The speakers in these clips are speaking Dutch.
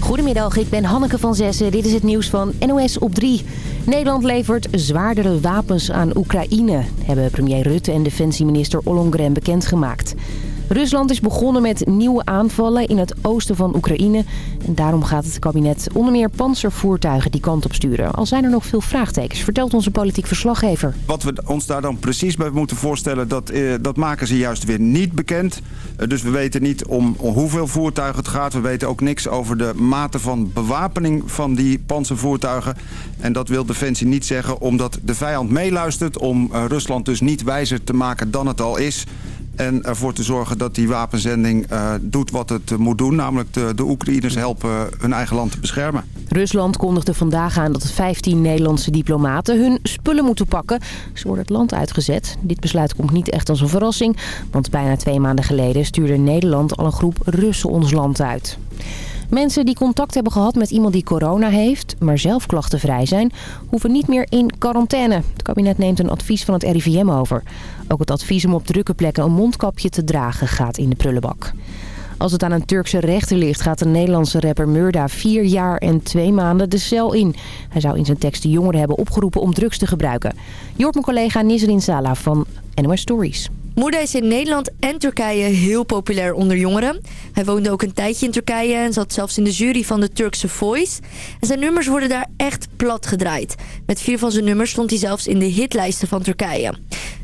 Goedemiddag, ik ben Hanneke van Zessen. Dit is het nieuws van NOS op 3. Nederland levert zwaardere wapens aan Oekraïne... hebben premier Rutte en defensieminister Ollongren bekendgemaakt. Rusland is begonnen met nieuwe aanvallen in het oosten van Oekraïne. En daarom gaat het kabinet onder meer panzervoertuigen die kant op sturen. Al zijn er nog veel vraagtekens, vertelt onze politiek verslaggever. Wat we ons daar dan precies bij moeten voorstellen, dat, eh, dat maken ze juist weer niet bekend. Eh, dus we weten niet om, hoeveel voertuigen het gaat. We weten ook niks over de mate van bewapening van die panzervoertuigen. En dat wil Defensie niet zeggen omdat de vijand meeluistert... om uh, Rusland dus niet wijzer te maken dan het al is... En ervoor te zorgen dat die wapenzending uh, doet wat het uh, moet doen. Namelijk de, de Oekraïners helpen hun eigen land te beschermen. Rusland kondigde vandaag aan dat 15 Nederlandse diplomaten hun spullen moeten pakken. Ze worden het land uitgezet. Dit besluit komt niet echt als een verrassing. Want bijna twee maanden geleden stuurde Nederland al een groep Russen ons land uit. Mensen die contact hebben gehad met iemand die corona heeft, maar zelf klachtenvrij zijn, hoeven niet meer in quarantaine. Het kabinet neemt een advies van het RIVM over. Ook het advies om op drukke plekken een mondkapje te dragen gaat in de prullenbak. Als het aan een Turkse rechter ligt, gaat de Nederlandse rapper Murda vier jaar en twee maanden de cel in. Hij zou in zijn tekst de jongeren hebben opgeroepen om drugs te gebruiken. Je hoort mijn collega Nisrin Sala van NOS Stories. Moeda is in Nederland en Turkije heel populair onder jongeren. Hij woonde ook een tijdje in Turkije en zat zelfs in de jury van de Turkse Voice. En zijn nummers worden daar echt plat gedraaid. Met vier van zijn nummers stond hij zelfs in de hitlijsten van Turkije.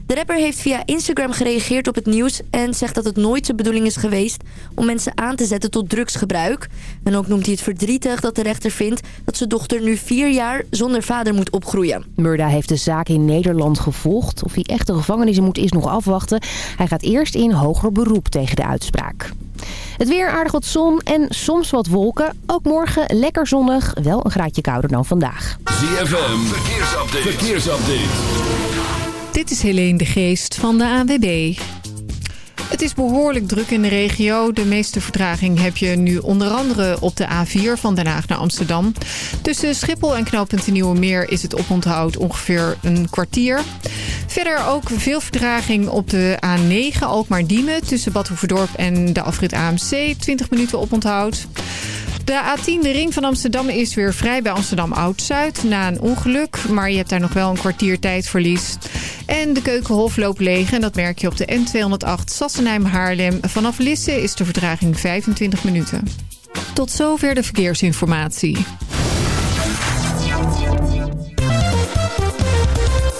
De rapper heeft via Instagram gereageerd op het nieuws... en zegt dat het nooit zijn bedoeling is geweest om mensen aan te zetten tot drugsgebruik. En ook noemt hij het verdrietig dat de rechter vindt... dat zijn dochter nu vier jaar zonder vader moet opgroeien. Murda heeft de zaak in Nederland gevolgd. Of hij echt de gevangenis in moet is nog afwachten. Hij gaat eerst in hoger beroep tegen de uitspraak. Het weer aardig wat zon en soms wat wolken. Ook morgen lekker zonnig, wel een graadje kouder dan vandaag. ZFM, verkeersupdate. verkeersupdate. Dit is Helene de Geest van de ANWB. Het is behoorlijk druk in de regio. De meeste vertraging heb je nu onder andere op de A4 van Den Haag naar Amsterdam. Tussen Schiphol en knooppunt Nieuwe Meer is het oponthoud ongeveer een kwartier. Verder ook veel vertraging op de A9 Alkmaar-Diemen... tussen Bad Hoeverdorp en de afrit AMC. 20 minuten oponthoud. De A10, de ring van Amsterdam, is weer vrij bij Amsterdam Oud-Zuid na een ongeluk. Maar je hebt daar nog wel een kwartier tijdverlies. En de Keukenhof loopt leeg en dat merk je op de N208 Sassenheim-Haarlem. Vanaf Lisse is de vertraging 25 minuten. Tot zover de verkeersinformatie.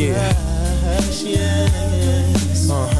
Yeah. Yes. Uh-huh.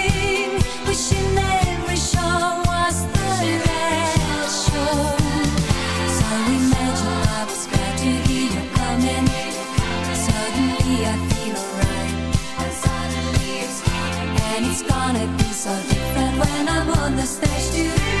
it's gonna be so different when I'm on the stage tonight.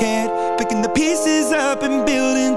kid, picking the pieces up and building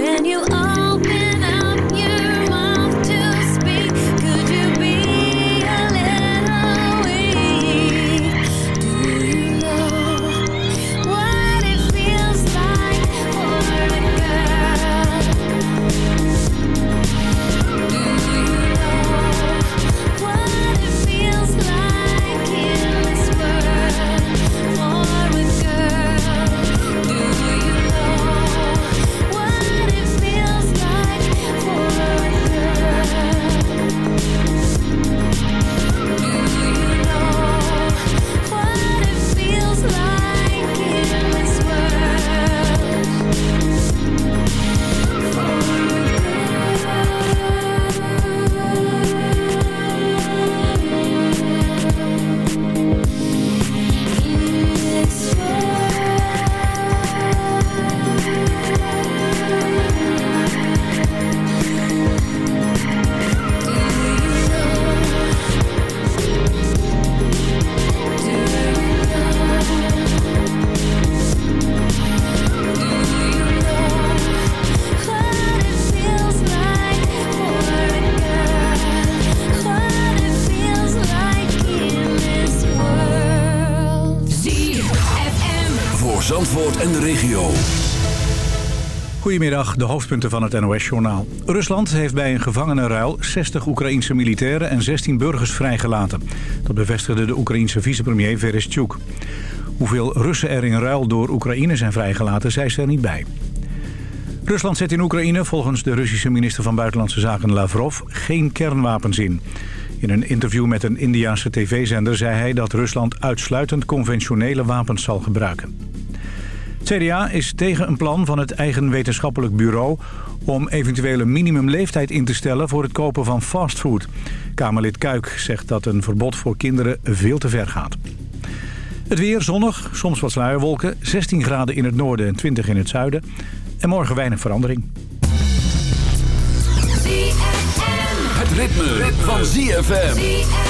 When you open Goedemiddag, de hoofdpunten van het NOS-journaal. Rusland heeft bij een gevangenenruil 60 Oekraïense militairen en 16 burgers vrijgelaten. Dat bevestigde de Oekraïense vicepremier Verestchuk. Hoeveel Russen er in ruil door Oekraïne zijn vrijgelaten, zei ze er niet bij. Rusland zet in Oekraïne volgens de Russische minister van Buitenlandse Zaken Lavrov geen kernwapens in. In een interview met een Indiaanse tv-zender zei hij dat Rusland uitsluitend conventionele wapens zal gebruiken. CDA is tegen een plan van het eigen wetenschappelijk bureau... om eventuele minimumleeftijd in te stellen voor het kopen van fastfood. Kamerlid Kuik zegt dat een verbod voor kinderen veel te ver gaat. Het weer zonnig, soms wat sluierwolken. 16 graden in het noorden en 20 in het zuiden. En morgen weinig verandering. Het ritme, van ZFM.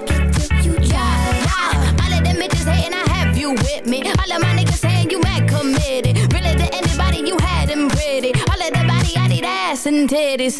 Zeres.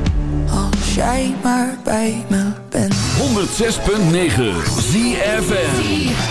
als jij maar bij me bent. 106.9 ZFM.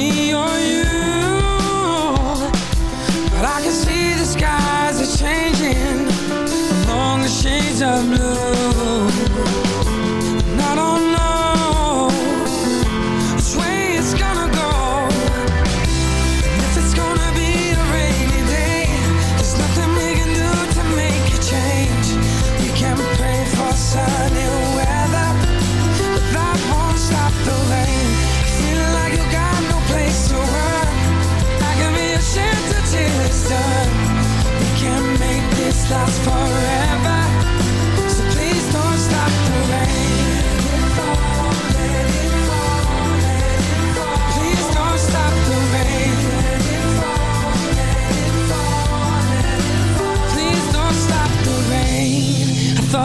me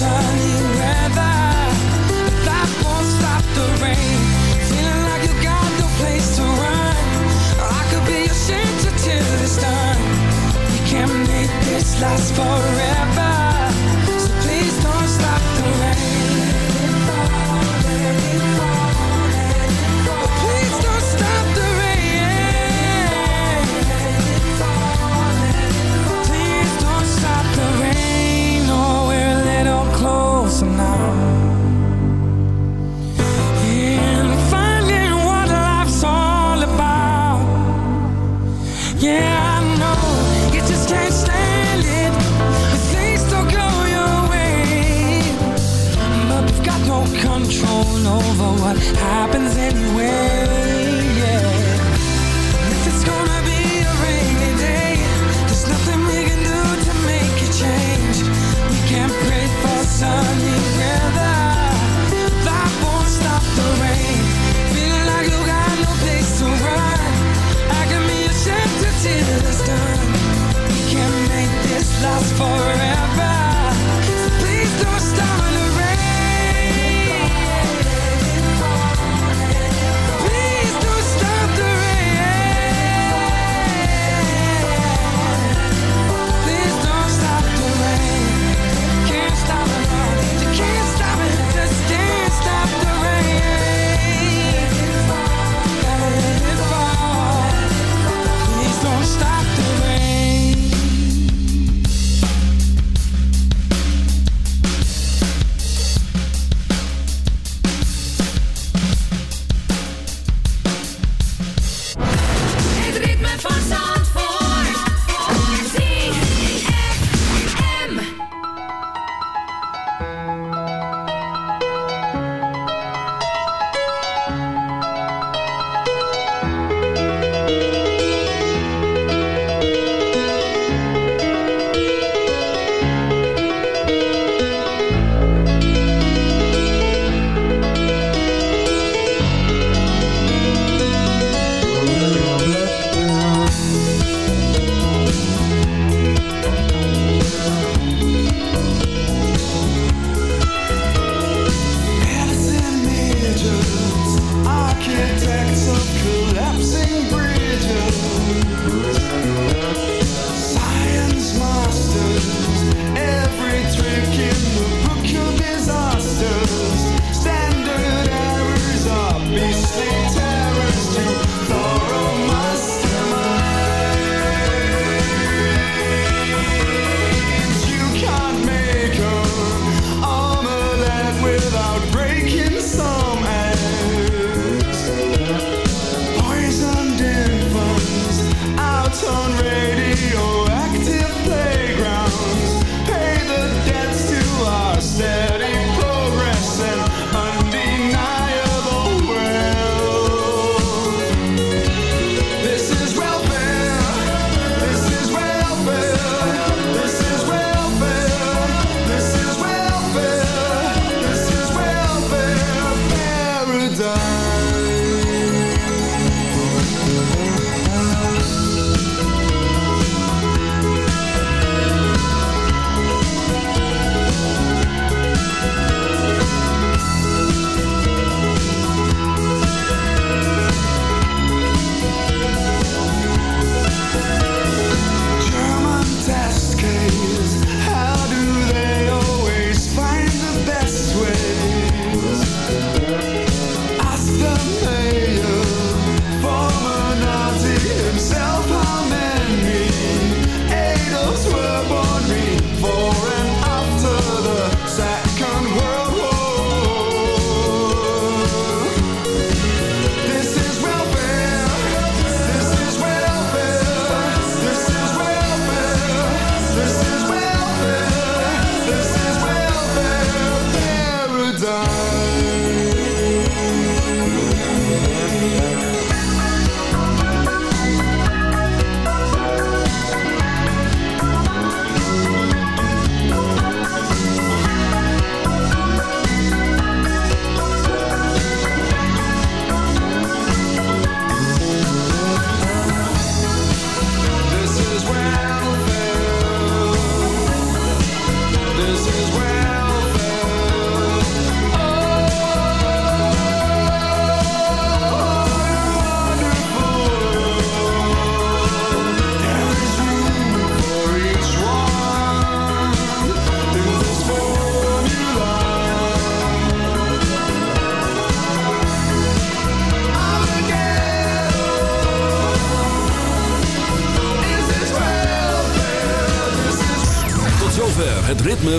sun.